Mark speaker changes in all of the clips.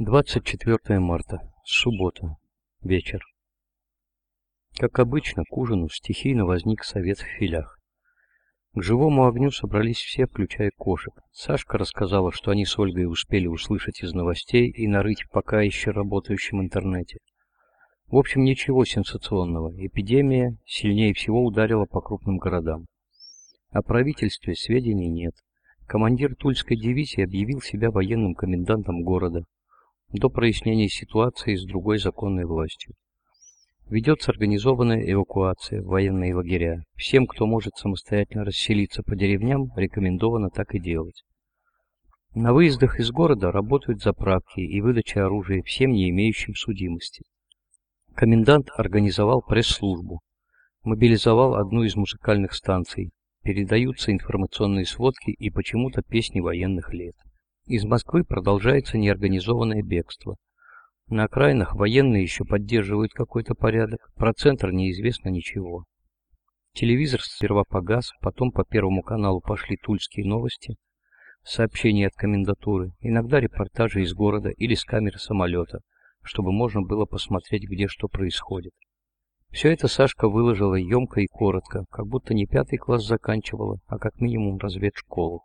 Speaker 1: 24 марта. Суббота. Вечер. Как обычно, к ужину стихийно возник совет в филях. К живому огню собрались все, включая кошек. Сашка рассказала, что они с Ольгой успели услышать из новостей и нарыть в пока еще работающем интернете. В общем, ничего сенсационного. Эпидемия сильнее всего ударила по крупным городам. О правительстве сведений нет. Командир Тульской дивизии объявил себя военным комендантом города до прояснения ситуации с другой законной властью. Ведется организованная эвакуация в военные лагеря. Всем, кто может самостоятельно расселиться по деревням, рекомендовано так и делать. На выездах из города работают заправки и выдача оружия всем не имеющим судимости. Комендант организовал пресс-службу, мобилизовал одну из музыкальных станций, передаются информационные сводки и почему-то песни военных лет. Из Москвы продолжается неорганизованное бегство. На окраинах военные еще поддерживают какой-то порядок, про центр неизвестно ничего. Телевизор сперва погас, потом по Первому каналу пошли тульские новости, сообщения от комендатуры, иногда репортажи из города или с камеры самолета, чтобы можно было посмотреть, где что происходит. Все это Сашка выложила емко и коротко, как будто не пятый класс заканчивала, а как минимум разведшколу.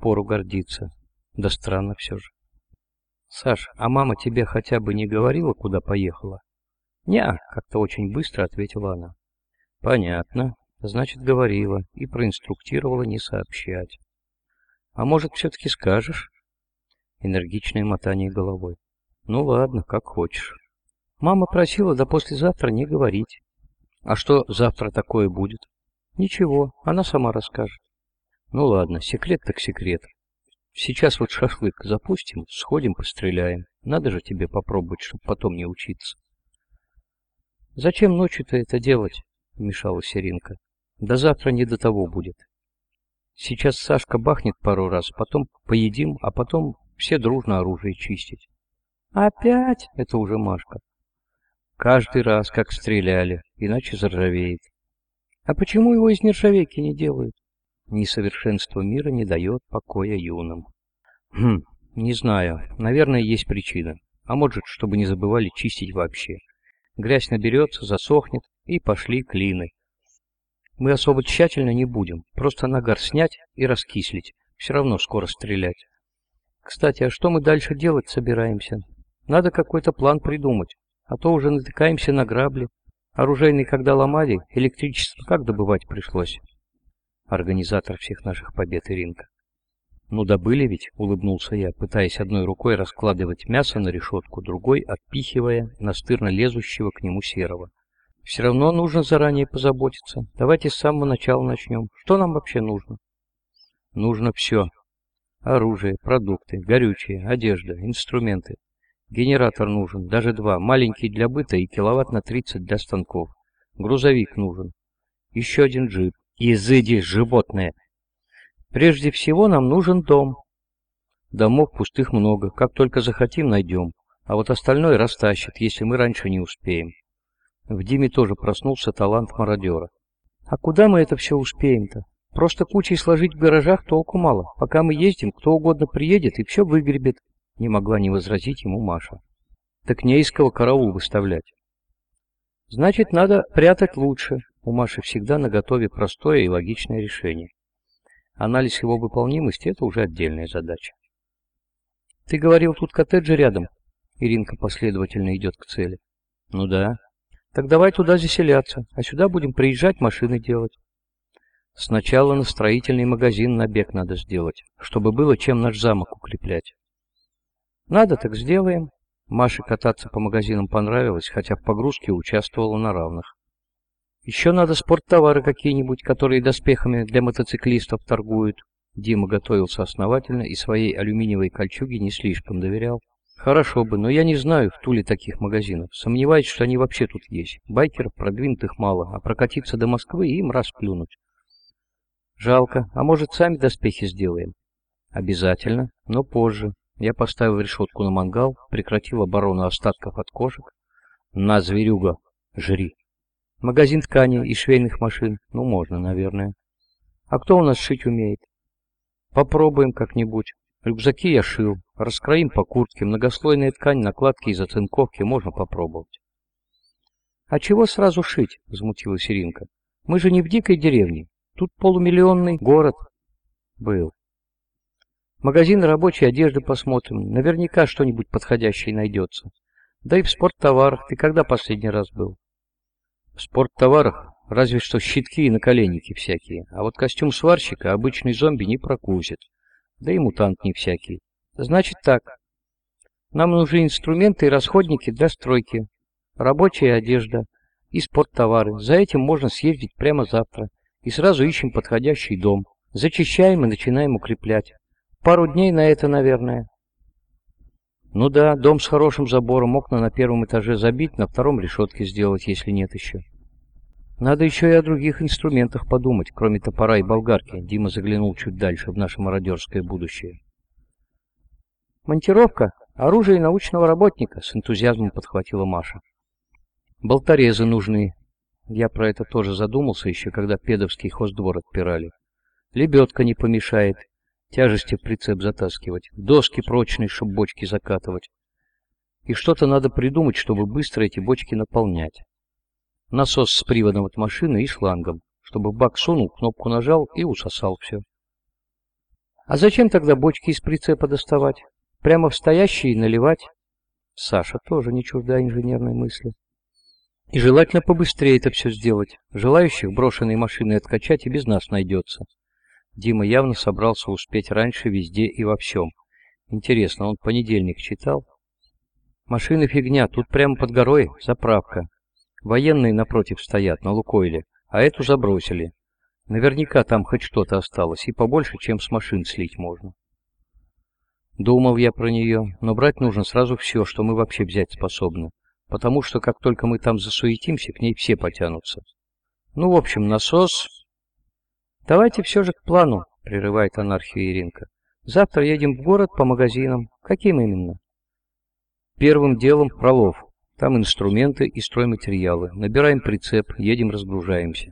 Speaker 1: Пору гордиться, да странно все же. Саш, а мама тебе хотя бы не говорила, куда поехала? Не, как-то очень быстро ответила она. Понятно. Значит, говорила и проинструктировала не сообщать. А может, все-таки скажешь? Энергичное мотание головой. Ну ладно, как хочешь. Мама просила до послезавтра не говорить. А что завтра такое будет? Ничего, она сама расскажет. Ну ладно, секрет так секрет. Сейчас вот шашлык запустим, сходим постреляем. Надо же тебе попробовать, чтобы потом не учиться. Зачем ночью-то это делать? Вмешалась Иринка. До завтра не до того будет. Сейчас Сашка бахнет пару раз, потом поедим, а потом все дружно оружие чистить. Опять? Это уже Машка. Каждый раз, как стреляли, иначе заржавеет. А почему его из нержавейки не делают? Несовершенство мира не дает покоя юным. Хм, не знаю. Наверное, есть причина. А может, чтобы не забывали чистить вообще. Грязь наберется, засохнет, и пошли клины. Мы особо тщательно не будем. Просто нагар снять и раскислить. Все равно скоро стрелять. Кстати, а что мы дальше делать собираемся? Надо какой-то план придумать. А то уже натыкаемся на грабли. Оружейный когда ломали, электричество как добывать пришлось? Организатор всех наших побед Иринка. «Ну добыли ведь», — улыбнулся я, пытаясь одной рукой раскладывать мясо на решетку, другой отпихивая настырно лезущего к нему серого. «Все равно нужно заранее позаботиться. Давайте с самого начала начнем. Что нам вообще нужно?» «Нужно все. Оружие, продукты, горючее, одежда, инструменты. Генератор нужен, даже два, маленький для быта и киловатт на 30 для станков. Грузовик нужен. Еще один джип, Изыди, животное! Прежде всего нам нужен дом. Домов пустых много, как только захотим, найдем. А вот остальное растащит, если мы раньше не успеем. В Диме тоже проснулся талант мародера. А куда мы это все успеем-то? Просто кучей сложить в гаражах толку мало. Пока мы ездим, кто угодно приедет и все выгребет. Не могла не возразить ему Маша. Так не из кого караул выставлять. Значит, надо прятать лучше, у Маши всегда наготове простое и логичное решение. Анализ его выполнимости – это уже отдельная задача. «Ты говорил, тут коттеджи рядом?» Иринка последовательно идет к цели. «Ну да. Так давай туда заселяться, а сюда будем приезжать машины делать». Сначала на строительный магазин набег надо сделать, чтобы было чем наш замок укреплять. Надо, так сделаем. Маше кататься по магазинам понравилось, хотя в погрузке участвовала на равных. Еще надо спорттовары какие-нибудь, которые доспехами для мотоциклистов торгуют. Дима готовился основательно и своей алюминиевой кольчуге не слишком доверял. Хорошо бы, но я не знаю в Туле таких магазинов. Сомневаюсь, что они вообще тут есть. Байкеров продвинутых мало, а прокатиться до Москвы им раз плюнуть. Жалко. А может, сами доспехи сделаем? Обязательно, но позже. Я поставил решетку на мангал, прекратил оборону остатков от кошек. На, зверюга, жри. Магазин ткани и швейных машин. Ну, можно, наверное. А кто у нас шить умеет? Попробуем как-нибудь. Рюкзаки я шил, Раскроим по куртке, многослойная ткань, накладки и зацинковки можно попробовать.
Speaker 2: «А чего сразу шить?» — возмутилась Иринка. «Мы же не в дикой деревне. Тут полумиллионный город».
Speaker 1: «Был. Магазин рабочей одежды посмотрим. Наверняка что-нибудь подходящее найдется. Да и в спорттоварах. Ты когда последний раз был?» «В спорттоварах разве что щитки и наколенники всякие. А вот костюм сварщика обычный зомби не прокусит. Да и мутант не всякий. Значит так. Нам нужны инструменты и расходники для стройки рабочая одежда и спорттовары. За этим можно съездить прямо завтра. И сразу ищем подходящий дом. Зачищаем и начинаем укреплять. Пару дней на это, наверное. Ну да, дом с хорошим забором, окна на первом этаже забить, на втором решетки сделать, если нет еще. Надо еще и о других инструментах подумать, кроме топора и болгарки. Дима заглянул чуть дальше в наше мародерское будущее.
Speaker 2: Монтировка – оружие научного работника, с энтузиазмом подхватила Маша.
Speaker 1: Болторезы нужны. Я про это тоже задумался еще, когда педовский хоздвор отпирали. Лебедка не помешает. Тяжести в прицеп затаскивать. Доски прочные, чтобы бочки закатывать. И что-то надо придумать, чтобы быстро эти бочки наполнять. Насос с приводом от машины и шлангом, чтобы бак сунул, кнопку нажал и усосал все.
Speaker 2: А зачем тогда бочки из прицепа доставать? Прямо в стоящие наливать?
Speaker 1: Саша тоже не чужда инженерной мысли. И желательно побыстрее это все сделать. Желающих брошенные машины откачать и без нас найдется. Дима явно собрался успеть раньше везде и во всем. Интересно, он понедельник читал? Машины фигня, тут прямо под горой заправка. Военные напротив стоят, на Лукойле, а эту забросили. Наверняка там хоть что-то осталось, и побольше, чем с машин слить можно. Думал я про нее, но брать нужно сразу все, что мы вообще взять способны потому что как только мы там засуетимся, к ней все потянутся. Ну, в общем, насос...
Speaker 2: Давайте все же к плану, прерывает анархию Иринка. Завтра едем в город по магазинам. Каким именно?
Speaker 1: Первым делом пролов. Там инструменты и стройматериалы. Набираем прицеп, едем разгружаемся.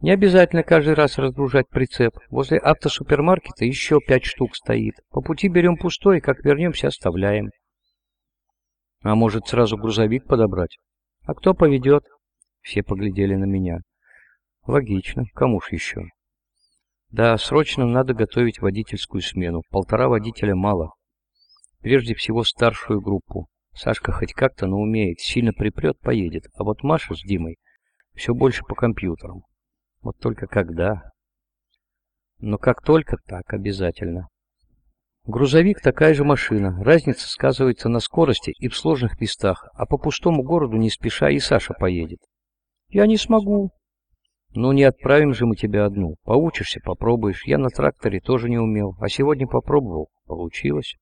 Speaker 2: Не обязательно каждый раз разгружать прицеп. Возле автосупермаркета еще пять штук стоит. По пути берем пустой, как вернемся, оставляем.
Speaker 1: А может, сразу грузовик подобрать?
Speaker 2: А кто поведет?
Speaker 1: Все поглядели на меня. Логично. Кому ж еще? Да, срочно надо готовить водительскую смену. Полтора водителя мало. Прежде всего старшую группу. Сашка хоть как-то, но умеет. Сильно припрет, поедет. А вот Маша с Димой все больше по компьютерам. Вот только когда? Но как только, так обязательно. Грузовик такая же машина. Разница сказывается на скорости и в сложных местах, а по пустому городу не спеша и Саша поедет.
Speaker 2: Я не смогу.
Speaker 1: Ну не отправим же мы тебя одну. Поучишься, попробуешь. Я на тракторе тоже не умел, а сегодня попробовал. Получилось.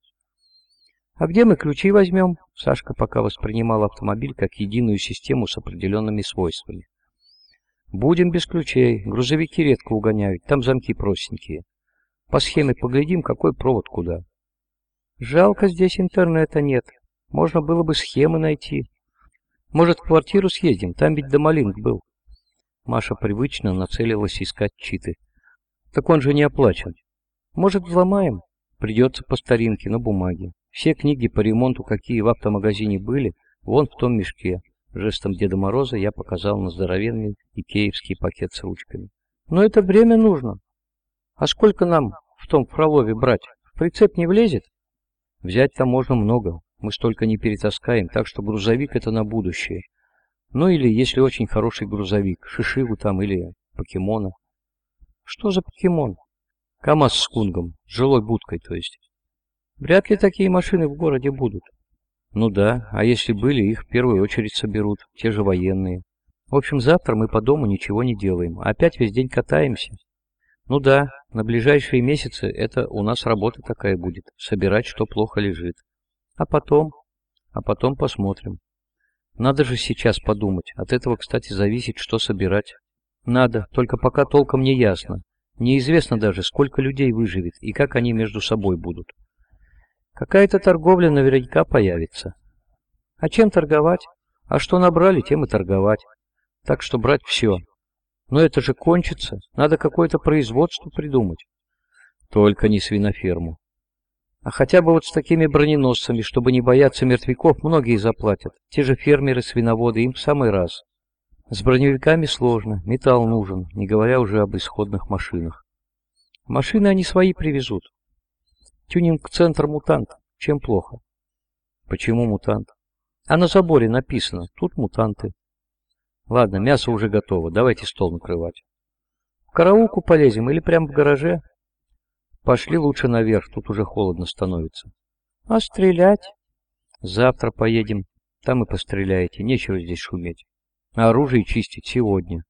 Speaker 2: А где мы ключи возьмем? Сашка пока воспринимал автомобиль как единую систему с определенными свойствами.
Speaker 1: Будем без ключей. Грузовики редко угоняют, там замки простенькие. По схеме поглядим, какой провод куда.
Speaker 2: Жалко, здесь интернета нет. Можно было бы схемы найти. Может, в квартиру съездим? Там ведь домолинк был.
Speaker 1: Маша привычно нацелилась искать читы. Так он же не оплачен.
Speaker 2: Может, взломаем?
Speaker 1: Придется по старинке, на бумаге. Все книги по ремонту, какие в автомагазине были, вон в том мешке. Жестом Деда Мороза я показал на здоровенный икеевский пакет с ручками.
Speaker 2: Но это время нужно. А сколько нам в том Фролове брать? В прицеп не влезет?
Speaker 1: Взять-то можно много. Мы столько не перетаскаем, так что грузовик это на будущее. Ну или, если очень хороший грузовик, шишиву там или покемона.
Speaker 2: Что за покемон?
Speaker 1: КамАЗ с кунгом, с жилой будкой, то есть.
Speaker 2: Вряд ли такие машины в городе будут.
Speaker 1: Ну да, а если были, их в первую очередь соберут, те же военные. В общем, завтра мы по дому ничего не делаем, опять весь день катаемся. Ну да, на ближайшие месяцы это у нас работа такая будет, собирать, что плохо лежит. А потом? А потом посмотрим. Надо же сейчас подумать. От этого, кстати, зависит, что собирать. Надо, только пока толком не ясно. Неизвестно даже, сколько людей выживет и как они между собой будут.
Speaker 2: Какая-то торговля наверняка появится. А чем торговать? А что набрали, тем и торговать. Так что брать все, но это же кончится. Надо какое-то производство придумать.
Speaker 1: Только не свиноферму.
Speaker 2: А хотя бы вот с такими броненосцами, чтобы не бояться мертвяков, многие заплатят. Те же фермеры, свиноводы, им в самый раз. С броневиками сложно, металл нужен, не говоря уже об исходных машинах. Машины они свои привезут. Тюнинг-центр «Мутант». Чем плохо? Почему мутант? А на заборе написано, тут мутанты. Ладно, мясо уже готово, давайте стол накрывать. В караулку полезем или прямо в гараже? Пошли лучше наверх, тут уже холодно становится. А стрелять? Завтра поедем, там и постреляете, нечего здесь шуметь. А оружие чистить сегодня.